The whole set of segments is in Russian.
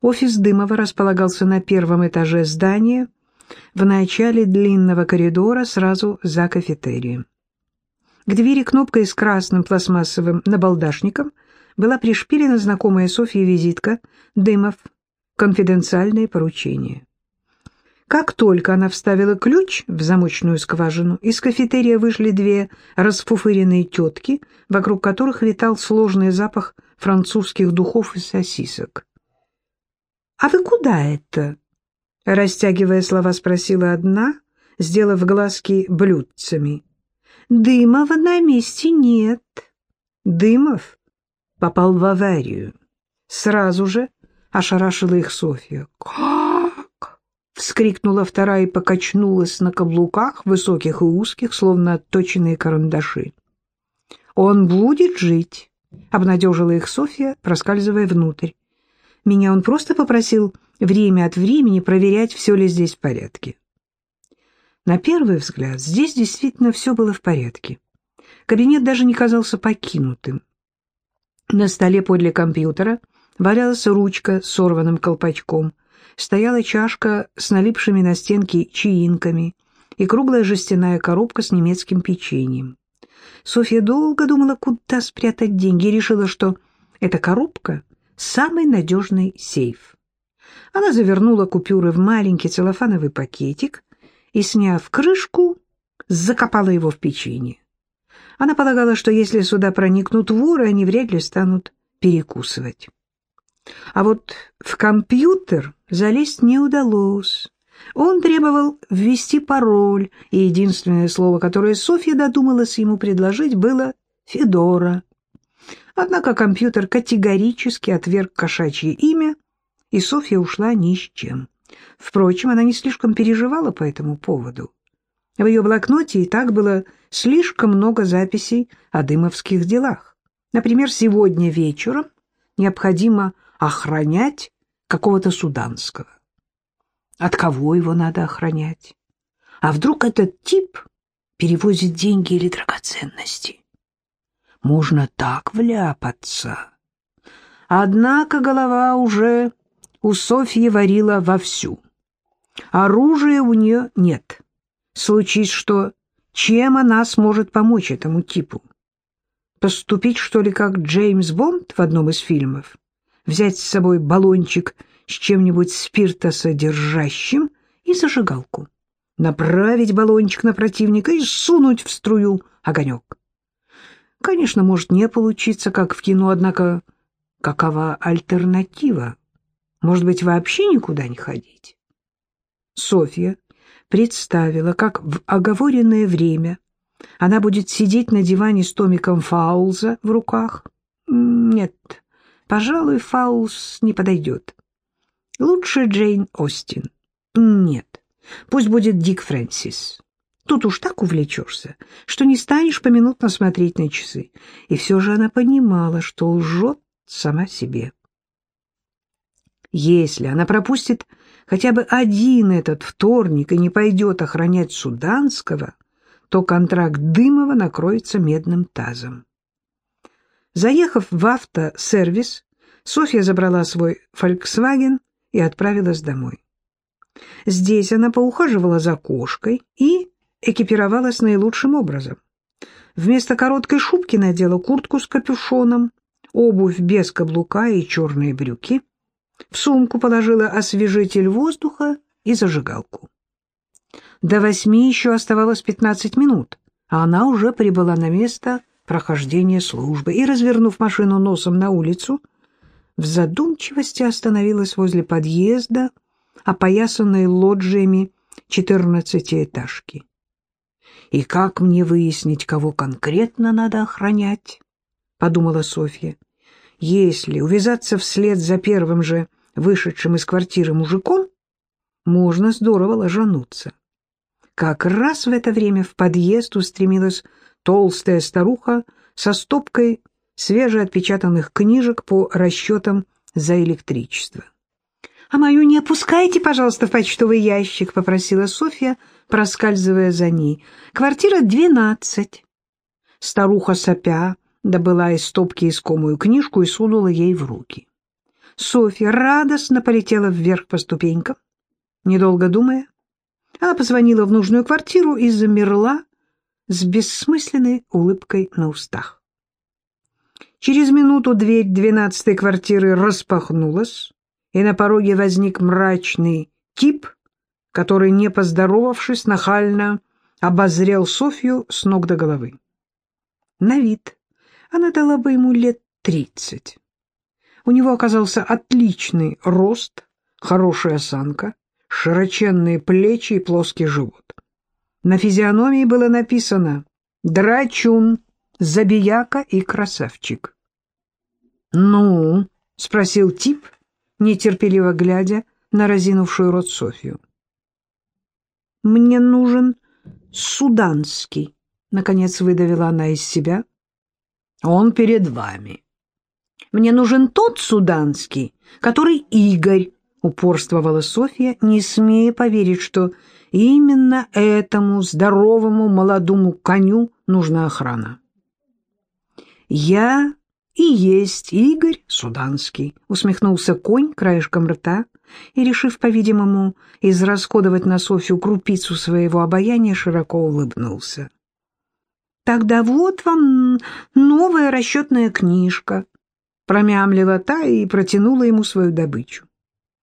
Офис Дымова располагался на первом этаже здания, в начале длинного коридора сразу за кафетерием. К двери кнопкой с красным пластмассовым набалдашником была пришпилена знакомая Софье визитка «Дымов. Конфиденциальное поручение». Как только она вставила ключ в замочную скважину, из кафетерия вышли две расфуфыренные тетки, вокруг которых витал сложный запах французских духов и сосисок. «А вы куда это?» Растягивая слова, спросила одна, сделав глазки блюдцами. Дымова на месте нет. Дымов попал в аварию. Сразу же ошарашила их Софья. «Как?» — вскрикнула вторая и покачнулась на каблуках, высоких и узких, словно отточенные карандаши. «Он будет жить», — обнадежила их Софья, проскальзывая внутрь. «Меня он просто попросил время от времени проверять, все ли здесь в порядке». На первый взгляд здесь действительно все было в порядке. Кабинет даже не казался покинутым. На столе подле компьютера валялась ручка с сорванным колпачком, стояла чашка с налипшими на стенки чаинками и круглая жестяная коробка с немецким печеньем. Софья долго думала, куда спрятать деньги, и решила, что эта коробка — самый надежный сейф. Она завернула купюры в маленький целлофановый пакетик и, сняв крышку, закопала его в печенье. Она полагала, что если сюда проникнут воры, они вряд ли станут перекусывать. А вот в компьютер залезть не удалось. Он требовал ввести пароль, и единственное слово, которое Софья додумалась ему предложить, было «Федора». Однако компьютер категорически отверг кошачье имя, и Софья ушла ни с чем. Впрочем, она не слишком переживала по этому поводу. В ее блокноте и так было слишком много записей о дымовских делах. Например, сегодня вечером необходимо охранять какого-то суданского. От кого его надо охранять? А вдруг этот тип перевозит деньги или драгоценности? Можно так вляпаться. Однако голова уже у Софьи варила вовсю. Оружия у нее нет. Случись что, чем она сможет помочь этому типу? Поступить, что ли, как Джеймс Бонд в одном из фильмов? Взять с собой баллончик с чем-нибудь спиртосодержащим и зажигалку? Направить баллончик на противника и сунуть в струю огонек? Конечно, может не получиться, как в кино, однако какова альтернатива? Может быть, вообще никуда не ходить? Софья представила, как в оговоренное время она будет сидеть на диване с томиком Фаулза в руках. Нет, пожалуй, Фаулс не подойдет. Лучше Джейн Остин. Нет, пусть будет Дик Фрэнсис. Тут уж так увлечешься, что не станешь поминутно смотреть на часы. И все же она понимала, что лжет сама себе. Если она пропустит хотя бы один этот вторник и не пойдет охранять Суданского, то контракт Дымова накроется медным тазом. Заехав в автосервис, Софья забрала свой «Фольксваген» и отправилась домой. Здесь она поухаживала за кошкой и экипировалась наилучшим образом. Вместо короткой шубки надела куртку с капюшоном, обувь без каблука и черные брюки — в сумку положила освежитель воздуха и зажигалку. До восьми еще оставалось пятнадцать минут, а она уже прибыла на место прохождения службы и, развернув машину носом на улицу, в задумчивости остановилась возле подъезда, опоясанной лоджиями четырнадцатиэтажки. «И как мне выяснить, кого конкретно надо охранять?» — подумала Софья. Если увязаться вслед за первым же вышедшим из квартиры мужиком, можно здорово ложануться. Как раз в это время в подъезд устремилась толстая старуха со стопкой свежеотпечатанных книжек по расчетам за электричество. — А мою не опускайте, пожалуйста, в почтовый ящик, — попросила Софья, проскальзывая за ней. — Квартира двенадцать. Старуха сопя добыла из стопки искомую книжку и сунула ей в руки. Софья радостно полетела вверх по ступенькам. Недолго думая, она позвонила в нужную квартиру и замерла с бессмысленной улыбкой на устах. Через минуту дверь двенадцатой квартиры распахнулась, и на пороге возник мрачный тип, который, не поздоровавшись, нахально обозрел Софью с ног до головы. На вид она дала бы ему лет тридцать. У него оказался отличный рост, хорошая осанка, широченные плечи и плоский живот. На физиономии было написано «Драчун, забияка и красавчик». «Ну?» — спросил тип, нетерпеливо глядя на разинувшую рот Софью. «Мне нужен суданский», — наконец выдавила она из себя. «Он перед вами». «Мне нужен тот суданский, который Игорь», — упорствовала Софья, не смея поверить, что именно этому здоровому молодому коню нужна охрана. «Я и есть Игорь Суданский», — усмехнулся конь краешком рта и, решив, по-видимому, израсходовать на Софью крупицу своего обаяния, широко улыбнулся. «Тогда вот вам новая расчетная книжка», — промямлила та и протянула ему свою добычу.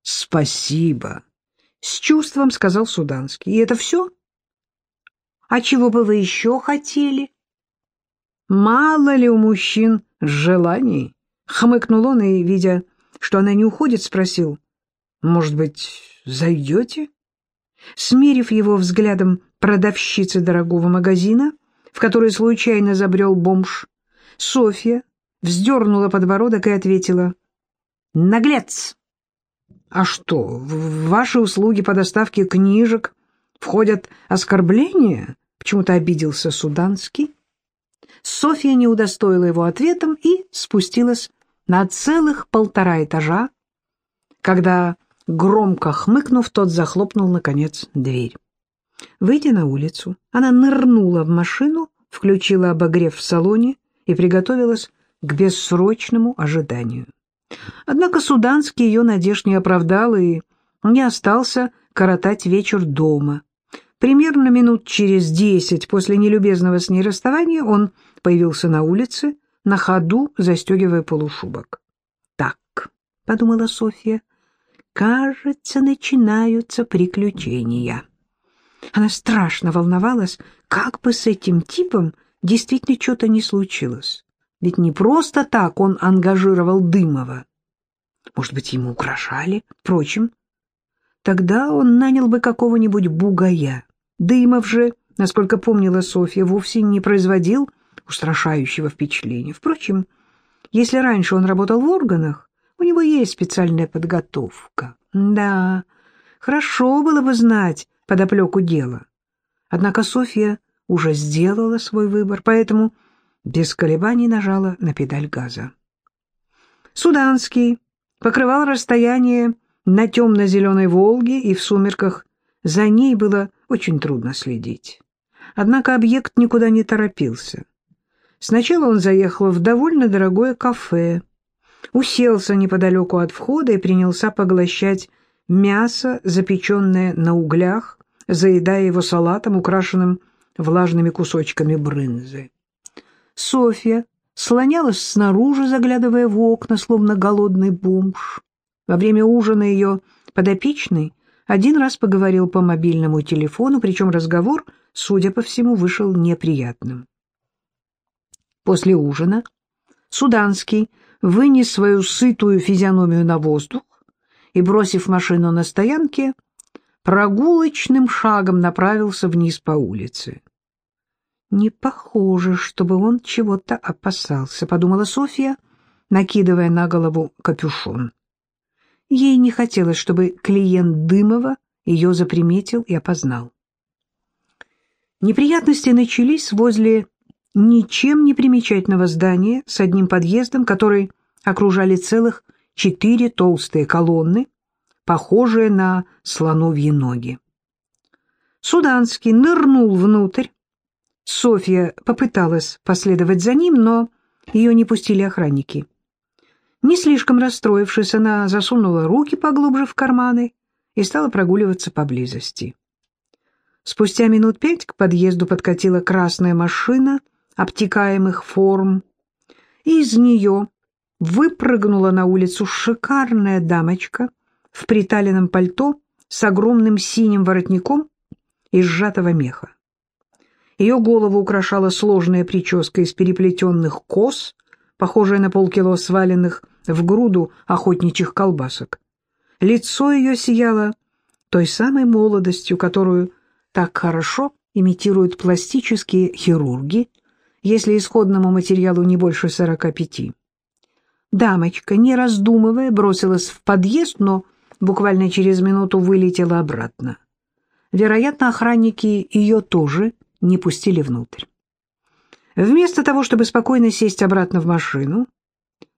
«Спасибо», — с чувством сказал Суданский. «И это все?» «А чего бы вы еще хотели?» «Мало ли у мужчин желаний?» — хмыкнул он и, видя, что она не уходит, спросил. «Может быть, зайдете?» Смерив его взглядом продавщицы дорогого магазина, в который случайно забрел бомж, Софья вздернула подбородок и ответила. «Наглец!» «А что, в ваши услуги по доставке книжек входят оскорбления?» Почему-то обиделся Суданский. Софья не удостоила его ответом и спустилась на целых полтора этажа, когда, громко хмыкнув, тот захлопнул, наконец, дверь. Выйдя на улицу, она нырнула в машину, включила обогрев в салоне и приготовилась к бессрочному ожиданию. Однако Суданский ее надежд не оправдал и не остался коротать вечер дома. Примерно минут через десять после нелюбезного с ней расставания он появился на улице, на ходу застегивая полушубок. «Так», — подумала Софья, — «кажется, начинаются приключения». Она страшно волновалась, как бы с этим типом действительно что-то не случилось. Ведь не просто так он ангажировал Дымова. Может быть, ему угрожали? Впрочем, тогда он нанял бы какого-нибудь бугая. Дымов же, насколько помнила Софья, вовсе не производил устрашающего впечатления. Впрочем, если раньше он работал в органах, у него есть специальная подготовка. Да, хорошо было бы знать подоплеку дела. Однако Софья уже сделала свой выбор, поэтому без колебаний нажала на педаль газа. Суданский покрывал расстояние на темно-зеленой «Волге», и в сумерках за ней было очень трудно следить. Однако объект никуда не торопился. Сначала он заехал в довольно дорогое кафе, уселся неподалеку от входа и принялся поглощать мясо, запеченное на углях, заедая его салатом, украшенным влажными кусочками брынзы. Софья слонялась снаружи, заглядывая в окна, словно голодный бомж. Во время ужина ее подопечный один раз поговорил по мобильному телефону, причем разговор, судя по всему, вышел неприятным. После ужина Суданский вынес свою сытую физиономию на воздух и, бросив машину на стоянке, прогулочным шагом направился вниз по улице. «Не похоже, чтобы он чего-то опасался», — подумала Софья, накидывая на голову капюшон. Ей не хотелось, чтобы клиент Дымова ее заприметил и опознал. Неприятности начались возле ничем не примечательного здания с одним подъездом, который окружали целых четыре толстые колонны, похожие на слоновьи ноги. Суданский нырнул внутрь, Софья попыталась последовать за ним, но ее не пустили охранники. Не слишком расстроившись, она засунула руки поглубже в карманы и стала прогуливаться поблизости. Спустя минут пять к подъезду подкатила красная машина обтекаемых форм, и из нее выпрыгнула на улицу шикарная дамочка в приталенном пальто с огромным синим воротником из сжатого меха. Ее голову украшала сложная прическа из переплетенных кос, похожая на полкило сваленных в груду охотничьих колбасок. Лицо ее сияло той самой молодостью, которую так хорошо имитируют пластические хирурги, если исходному материалу не больше сорока пяти. Дамочка, не раздумывая, бросилась в подъезд, но буквально через минуту вылетела обратно. Вероятно, охранники ее тоже не пустили внутрь. Вместо того, чтобы спокойно сесть обратно в машину,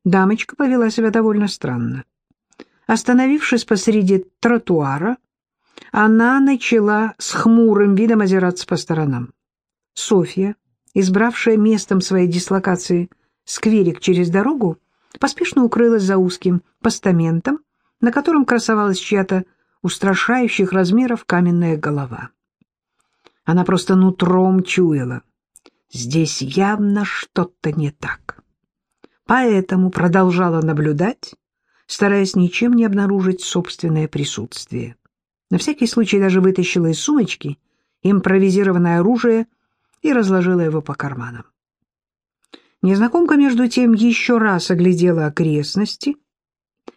дамочка повела себя довольно странно. Остановившись посреди тротуара, она начала с хмурым видом озираться по сторонам. Софья, избравшая местом своей дислокации скверик через дорогу, поспешно укрылась за узким постаментом, на котором красовалась чья-то устрашающих размеров каменная голова. Она просто нутром чуяла. Здесь явно что-то не так. Поэтому продолжала наблюдать, стараясь ничем не обнаружить собственное присутствие. На всякий случай даже вытащила из сумочки импровизированное оружие и разложила его по карманам. Незнакомка, между тем, еще раз оглядела окрестности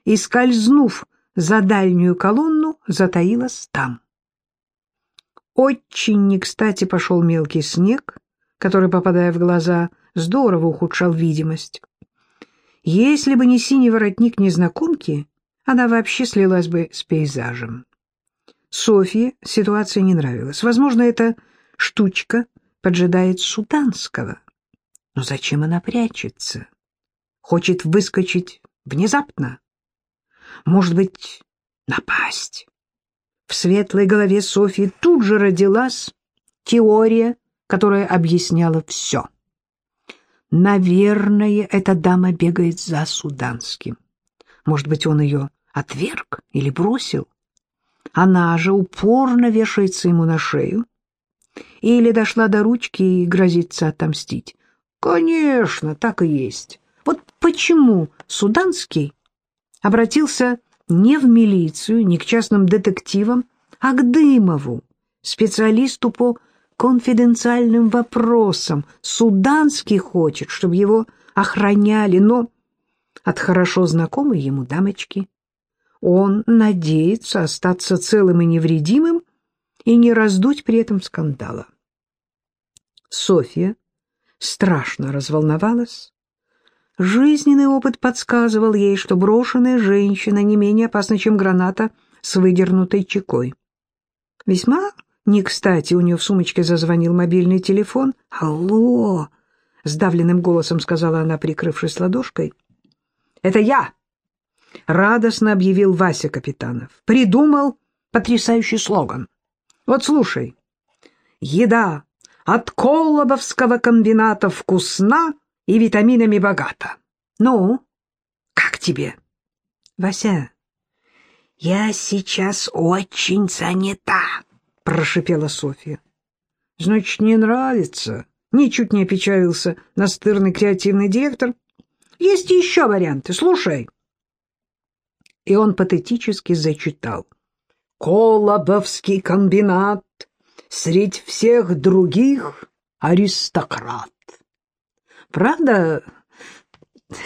и, скользнув за дальнюю колонну, затаилась там. Очень не кстати пошел мелкий снег, который, попадая в глаза, здорово ухудшал видимость. Если бы не синий воротник незнакомки, она вообще слилась бы с пейзажем. Софье ситуация не нравилась. Возможно, эта штучка поджидает Суданского. Но зачем она прячется? Хочет выскочить внезапно? Может быть, напасть? В светлой голове Софьи тут же родилась теория, которая объясняла все. Наверное, эта дама бегает за Суданским. Может быть, он ее отверг или бросил? Она же упорно вешается ему на шею. Или дошла до ручки и грозится отомстить. Конечно, так и есть. Вот почему Суданский обратился не в милицию, не к частным детективам, а к Дымову, специалисту по конфиденциальным вопросам. Суданский хочет, чтобы его охраняли, но от хорошо знакомой ему дамочки. Он надеется остаться целым и невредимым и не раздуть при этом скандала. Софья страшно разволновалась. Жизненный опыт подсказывал ей, что брошенная женщина не менее опасна, чем граната с выдернутой чекой. Весьма не кстати у нее в сумочке зазвонил мобильный телефон. «Алло!» — сдавленным голосом сказала она, прикрывшись ладошкой. «Это я!» — радостно объявил Вася Капитанов. «Придумал потрясающий слоган. Вот слушай. Еда от Колобовского комбината вкусна и витаминами богата. Ну, как тебе? Вася, я сейчас очень занята, прошипела Софья. Значит, не нравится? Ничуть не опечалился настырный креативный директор. Есть еще варианты, слушай. И он патетически зачитал. Колобовский комбинат средь всех других аристократ. Правда,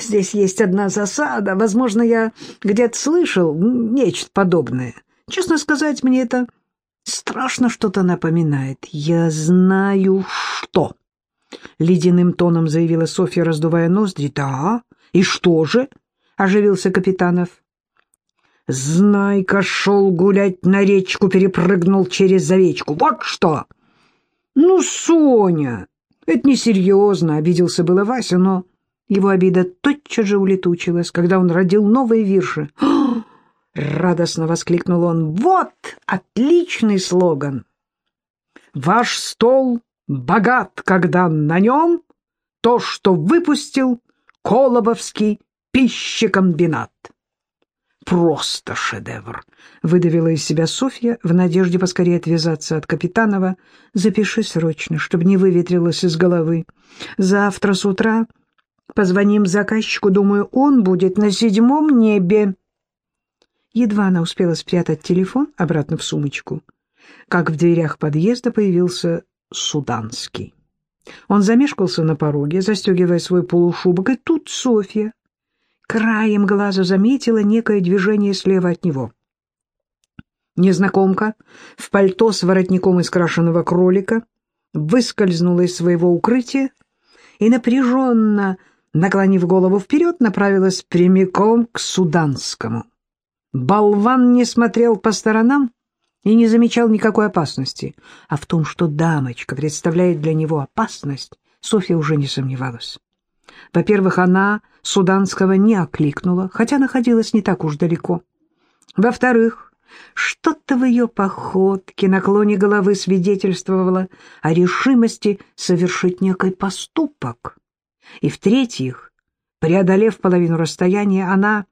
здесь есть одна засада. Возможно, я где-то слышал нечто подобное. Честно сказать, мне это страшно что-то напоминает. Я знаю, что. Ледяным тоном заявила Софья, раздувая ноздри. Да, и что же? Оживился Капитанов. Знайка шел гулять на речку, перепрыгнул через завечку. Вот что! Ну, Соня, это несерьезно, обиделся было Вася, но его обида тотчас же улетучилась, когда он родил новые вирши. радостно воскликнул он. Вот отличный слоган! Ваш стол богат, когда на нем то, что выпустил Колобовский пищекомбинат. Просто шедевр, выдавила из себя Софья в надежде поскорее отвязаться от Капитанова. Запиши срочно, чтобы не выветрилось из головы. Завтра с утра позвоним заказчику, думаю, он будет на седьмом небе. Едва она успела спрятать телефон обратно в сумочку, как в дверях подъезда появился Суданский. Он замешкался на пороге, застегивая свой полушубок, и тут Софья краем глаза заметила некое движение слева от него. Незнакомка в пальто с воротником из крашеного кролика выскользнула из своего укрытия и, напряженно наклонив голову вперед, направилась прямиком к Суданскому. Болван не смотрел по сторонам и не замечал никакой опасности, а в том, что дамочка представляет для него опасность, Софья уже не сомневалась. Во-первых, она Суданского не окликнула, хотя находилась не так уж далеко. Во-вторых, что-то в ее походке, наклоне головы свидетельствовало о решимости совершить некий поступок. И в-третьих, преодолев половину расстояния, она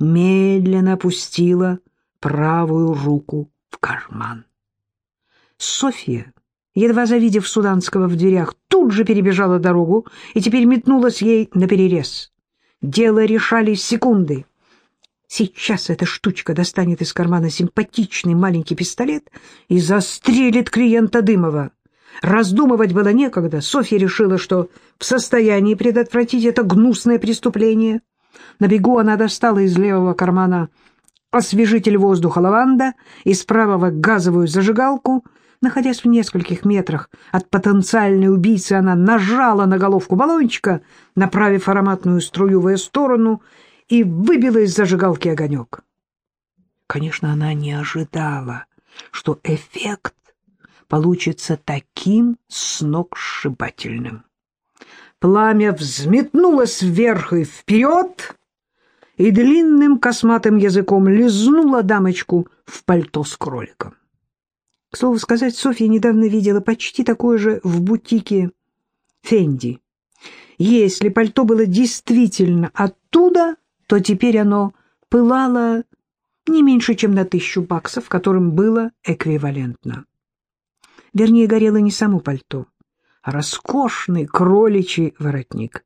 медленно опустила правую руку в карман. Софья едва завидев Суданского в дверях, тут же перебежала дорогу и теперь метнулась ей наперерез. Дело решали секунды. Сейчас эта штучка достанет из кармана симпатичный маленький пистолет и застрелит клиента Дымова. Раздумывать было некогда. Софья решила, что в состоянии предотвратить это гнусное преступление. На бегу она достала из левого кармана освежитель воздуха лаванда, из правого газовую зажигалку — Находясь в нескольких метрах от потенциальной убийцы, она нажала на головку баллончика, направив ароматную струю в ее сторону, и выбила из зажигалки огонек. Конечно, она не ожидала, что эффект получится таким сногсшибательным. Пламя взметнулось вверх и вперед, и длинным косматым языком лизнуло дамочку в пальто с кроликом. К слову сказать, Софья недавно видела почти такое же в бутике Фенди. Если пальто было действительно оттуда, то теперь оно пылало не меньше, чем на тысячу баксов, которым было эквивалентно. Вернее, горело не само пальто, а роскошный кроличий воротник.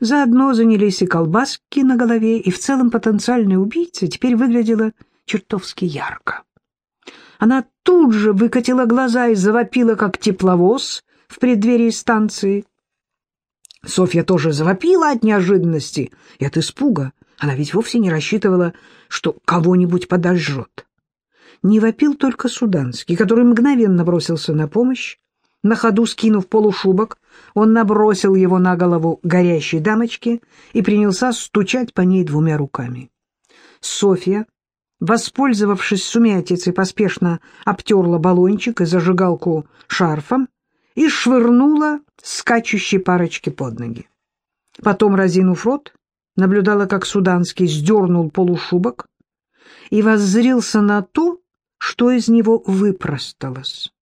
Заодно занялись и колбаски на голове, и в целом потенциальная убийца теперь выглядела чертовски ярко. Она тут же выкатила глаза и завопила, как тепловоз в преддверии станции. Софья тоже завопила от неожиданности и от испуга. Она ведь вовсе не рассчитывала, что кого-нибудь подожжет. Не вопил только Суданский, который мгновенно бросился на помощь. На ходу скинув полушубок, он набросил его на голову горящей дамочки и принялся стучать по ней двумя руками. Софья воспользовавшись сумятицей, поспешно обтерла баллончик и зажигалку шарфом и швырнула скачущей парочке под ноги. Потом, разинув рот, наблюдала, как Суданский сдернул полушубок и воззрился на то, что из него выпросталось.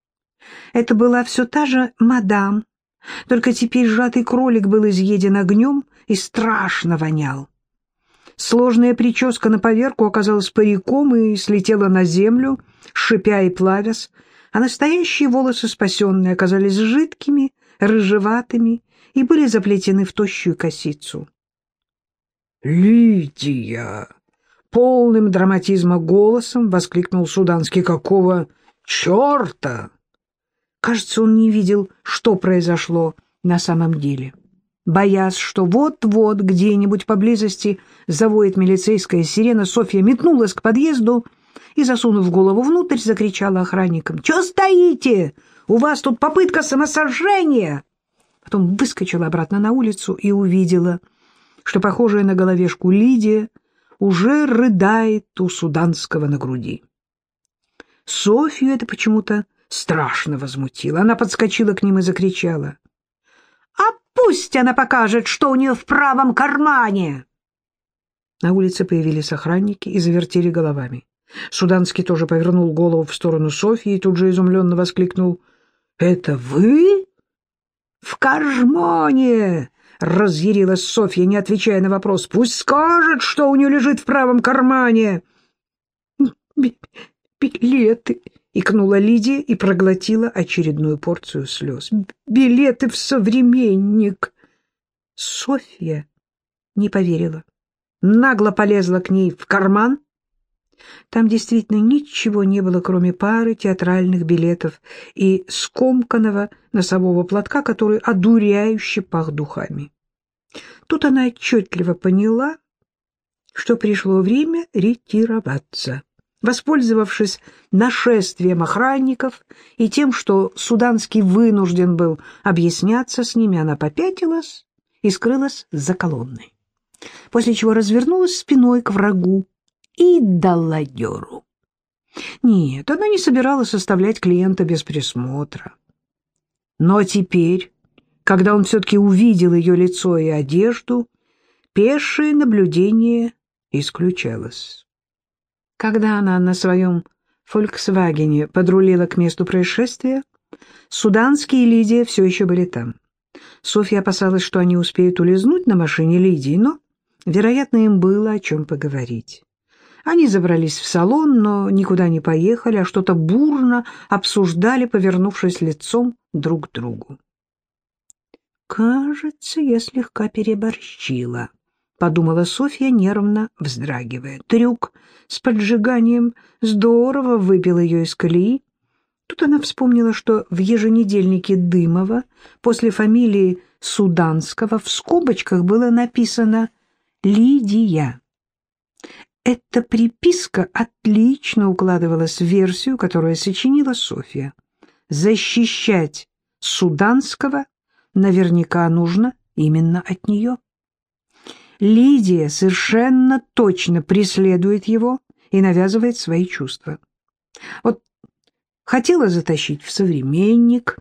Это была все та же мадам, только теперь сжатый кролик был изъеден огнем и страшно вонял. Сложная прическа на поверку оказалась париком и слетела на землю, шипя и плавясь, а настоящие волосы спасенные оказались жидкими, рыжеватыми и были заплетены в тощую косицу. «Лидия!» — полным драматизма голосом воскликнул Суданский. «Какого черта?» Кажется, он не видел, что произошло на самом деле боясь, что вот-вот где-нибудь поблизости завоет милицейская сирена, Софья метнулась к подъезду и, засунув голову внутрь, закричала охранникам. «Чего стоите? У вас тут попытка самосожжения!» Потом выскочила обратно на улицу и увидела, что похожая на головешку Лидия уже рыдает у Суданского на груди. Софью это почему-то страшно возмутило. Она подскочила к ним и закричала. Пусть она покажет, что у нее в правом кармане. На улице появились охранники и завертели головами. Суданский тоже повернул голову в сторону Софьи и тут же изумленно воскликнул. — Это вы? — В кармане! — разъярилась Софья, не отвечая на вопрос. «Пусть скажет, что у нее лежит в правом кармане!» «Билеты!» — икнула Лидия и проглотила очередную порцию слез. «Билеты в современник!» Софья не поверила. Нагло полезла к ней в карман. Там действительно ничего не было, кроме пары театральных билетов и скомканного носового платка, который одуряюще пах духами. Тут она отчетливо поняла, что пришло время ретироваться. Воспользовавшись нашествием охранников и тем, что Суданский вынужден был объясняться с ними, она попятилась и скрылась за колонной, после чего развернулась спиной к врагу и дала дёру. Нет, она не собиралась оставлять клиента без присмотра. Но теперь, когда он все-таки увидел ее лицо и одежду, пешее наблюдение исключалось. Когда она на своем «Фольксвагене» подрулила к месту происшествия, Суданские и Лидия все еще были там. Софья опасалась, что они успеют улизнуть на машине Лидии, но, вероятно, им было о чем поговорить. Они забрались в салон, но никуда не поехали, а что-то бурно обсуждали, повернувшись лицом друг к другу. «Кажется, я слегка переборщила», — подумала Софья, нервно вздрагивая. Трюк с поджиганием здорово выбил ее из колеи. Тут она вспомнила, что в еженедельнике Дымова после фамилии Суданского в скобочках было написано «Лидия». Эта приписка отлично укладывалась в версию, которую сочинила Софья. Защищать Суданского наверняка нужно именно от нее. Лидия совершенно точно преследует его и навязывает свои чувства. Вот хотела затащить в современник.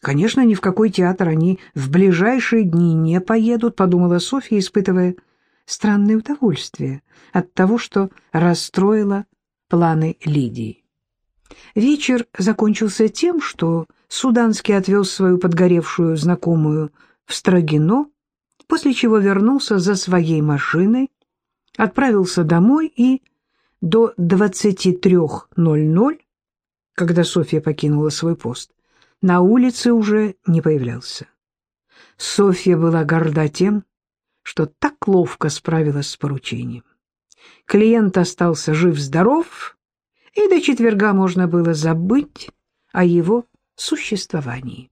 Конечно, ни в какой театр они в ближайшие дни не поедут, подумала Софья, испытывая странное удовольствие от того, что расстроила планы Лидии. Вечер закончился тем, что Суданский отвез свою подгоревшую знакомую в Строгино, после чего вернулся за своей машиной, отправился домой и до 23.00, когда Софья покинула свой пост, на улице уже не появлялся. Софья была горда тем, что так ловко справилась с поручением. Клиент остался жив-здоров, и до четверга можно было забыть о его существовании.